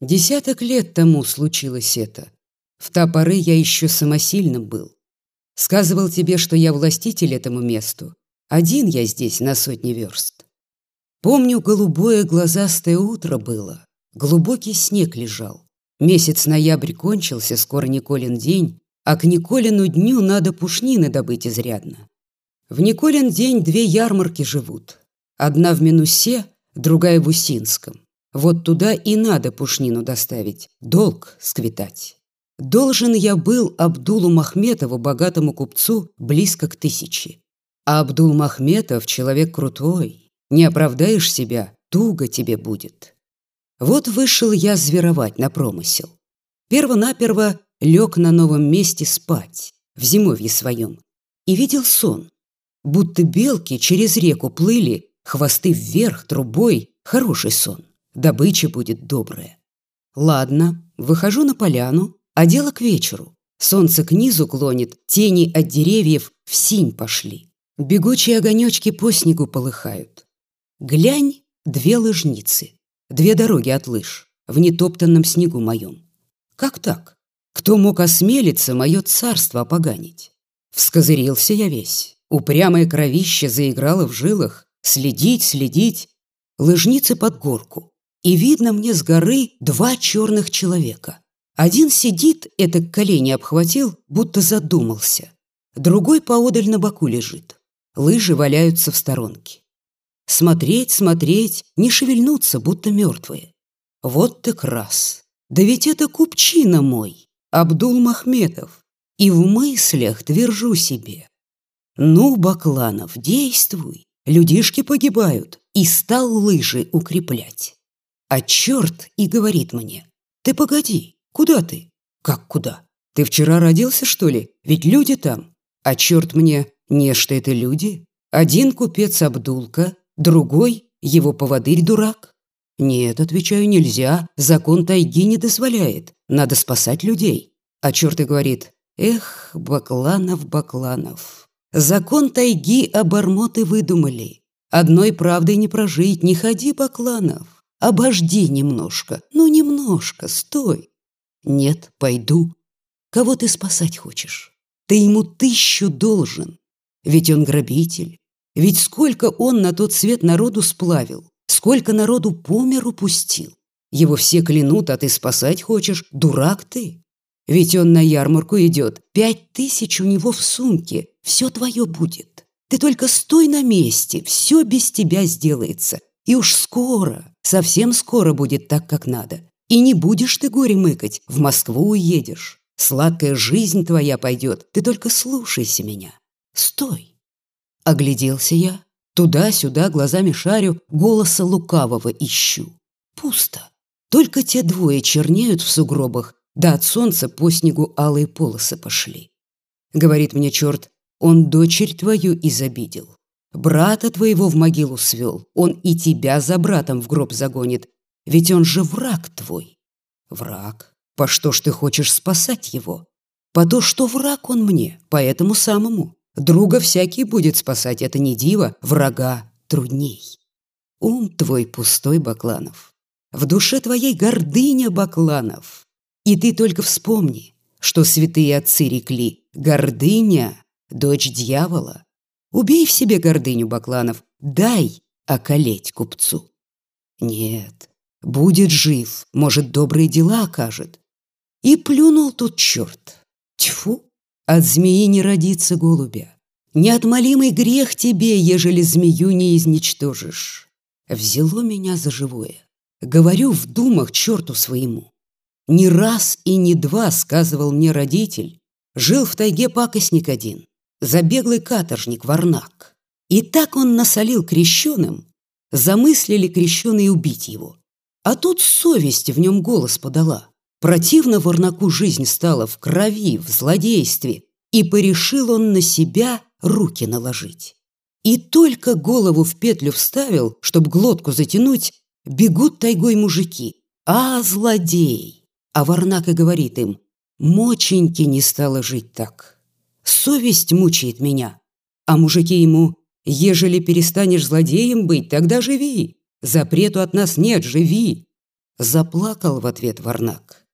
Десяток лет тому случилось это. В та поры я еще самосильным был. Сказывал тебе, что я властитель этому месту. Один я здесь на сотни верст. Помню, голубое глазастое утро было. Глубокий снег лежал. Месяц ноябрь кончился, скоро Николин день, а к Николину дню надо пушнины добыть изрядно. В Николин день две ярмарки живут. Одна в Минусе, другая в Усинском. Вот туда и надо пушнину доставить, долг сквитать. Должен я был Абдулу Махметову, богатому купцу, близко к тысяче. А Абдул Махметов человек крутой. Не оправдаешь себя, туго тебе будет. Вот вышел я зверовать на промысел. Первонаперво лег на новом месте спать, в зимовье своем, и видел сон. Будто белки через реку плыли, хвосты вверх, трубой, хороший сон. Добыча будет добрая. Ладно, выхожу на поляну, а дело к вечеру. Солнце к низу клонит, тени от деревьев в синь пошли. Бегучие огонечки по снегу полыхают. Глянь, две лыжницы, две дороги от лыж в нетоптанном снегу моем. Как так? Кто мог осмелиться мое царство опоганить? Вскозырился я весь. Упрямое кровище заиграло в жилах. Следить, следить. Лыжницы под горку. И видно мне с горы два черных человека. Один сидит, это колени обхватил, будто задумался. Другой поодаль на боку лежит. Лыжи валяются в сторонке. Смотреть, смотреть, не шевельнуться, будто мертвые. Вот так раз. Да ведь это купчина мой, Абдул Махметов. И в мыслях твержу себе. Ну, Бакланов, действуй. Людишки погибают. И стал лыжи укреплять. А черт и говорит мне. Ты погоди, Куда ты? Как куда? Ты вчера родился, что ли? Ведь люди там. А черт мне, не что это люди? Один купец Абдулка, другой его поводырь-дурак. Нет, отвечаю, нельзя. Закон тайги не дозволяет. Надо спасать людей. А черт и говорит, эх, Бакланов, Бакланов. Закон тайги обормоты выдумали. Одной правдой не прожить, не ходи, Бакланов. Обожди немножко, ну немножко, стой. Нет, пойду. Кого ты спасать хочешь? Ты ему тысячу должен. Ведь он грабитель. Ведь сколько он на тот свет народу сплавил, сколько народу по миру пустил. Его все клянут, а ты спасать хочешь? Дурак ты. Ведь он на ярмарку идет. Пять тысяч у него в сумке. Все твое будет. Ты только стой на месте, все без тебя сделается. И уж скоро, совсем скоро будет так, как надо. И не будешь ты горе мыкать, в Москву уедешь. Сладкая жизнь твоя пойдет, ты только слушайся меня. Стой!» Огляделся я, туда-сюда глазами шарю, голоса лукавого ищу. Пусто. Только те двое чернеют в сугробах, да от солнца по снегу алые полосы пошли. Говорит мне черт, он дочерь твою изобидел. Брата твоего в могилу свел, он и тебя за братом в гроб загонит, ведь он же враг твой. Враг? По что ж ты хочешь спасать его? По то, что враг он мне, по этому самому. Друга всякий будет спасать, это не диво, врага трудней. Ум твой пустой, Бакланов. В душе твоей гордыня, Бакланов. И ты только вспомни, что святые отцы рекли «Гордыня — дочь дьявола». Убей в себе гордыню, Бакланов, дай околеть купцу. Нет, Будет жив, может, добрые дела окажет. И плюнул тут черт. Тьфу, от змеи не родится голубя. Неотмолимый грех тебе, ежели змею не изничтожишь. Взяло меня за живое. Говорю в думах черту своему. Не раз и не два, сказывал мне родитель, жил в тайге пакостник один, забеглый каторжник Варнак. И так он насолил крещеным, замыслили крещеные убить его. А тут совесть в нем голос подала. Противно Варнаку жизнь стала в крови, в злодействе, и порешил он на себя руки наложить. И только голову в петлю вставил, чтоб глотку затянуть, бегут тайгой мужики. А, злодей! А Варнак и говорит им, моченьки не стало жить так. Совесть мучает меня. А мужики ему, ежели перестанешь злодеем быть, тогда живи. Запрету от нас нет, живи. Заплакал в ответ Варнак.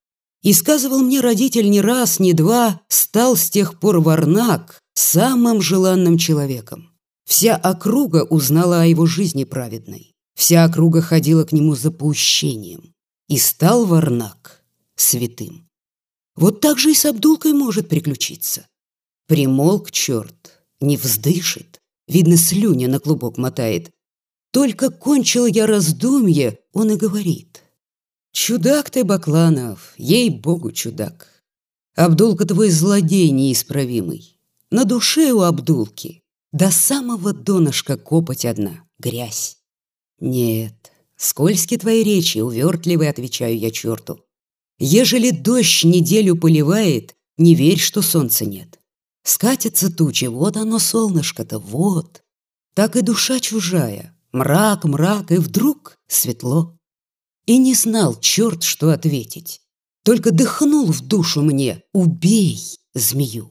И сказывал мне родитель не раз, не два, стал с тех пор Варнак самым желанным человеком. Вся округа узнала о его жизни праведной. Вся округа ходила к нему за поущением. И стал Варнак святым. Вот так же и с Абдулкой может приключиться. Примолк черт, не вздышит, видно, слюня на клубок мотает. Только кончил я раздумье, он и говорит. Чудак ты, Бакланов, ей-богу, чудак. Абдулка твой злодей неисправимый. На душе у Абдулки до самого донышка копоть одна, грязь. Нет, скользкие твои речи, увертливые, отвечаю я черту. Ежели дождь неделю поливает, не верь, что солнца нет. Скатятся тучи, вот оно солнышко-то, вот. Так и душа чужая, мрак, мрак, и вдруг светло. И не знал черт, что ответить. Только дыхнул в душу мне «Убей змею».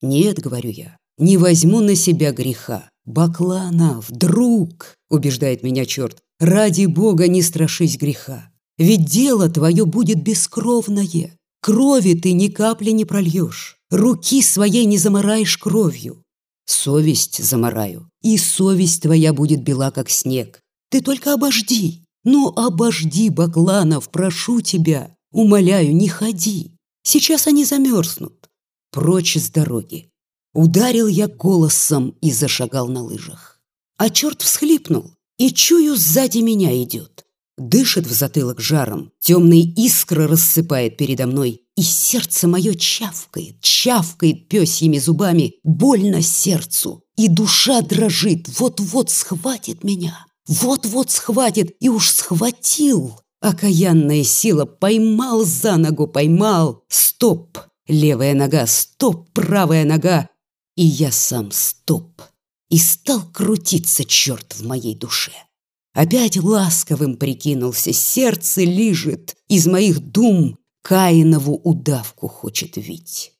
«Нет», — говорю я, — «не возьму на себя греха. Бакланов, друг», — убеждает меня черт, — «ради Бога не страшись греха. Ведь дело твое будет бескровное. Крови ты ни капли не прольешь, руки своей не замараешь кровью. Совесть замараю, и совесть твоя будет бела, как снег. Ты только обожди, ну обожди, Бакланов, прошу тебя. Умоляю, не ходи. Сейчас они замерзнут. Прочь с дороги. Ударил я голосом и зашагал на лыжах. А черт всхлипнул, и чую, сзади меня идет. Дышит в затылок жаром, темные искры рассыпает передо мной, и сердце мое чавкает, чавкает пёсьими зубами, больно сердцу, и душа дрожит, вот-вот схватит меня, вот-вот схватит, и уж схватил. Окаянная сила поймал за ногу, поймал. Стоп, левая нога, стоп, правая нога. И я сам стоп. И стал крутиться черт в моей душе. Опять ласковым прикинулся, сердце лижет, из моих дум Каинову удавку хочет вить.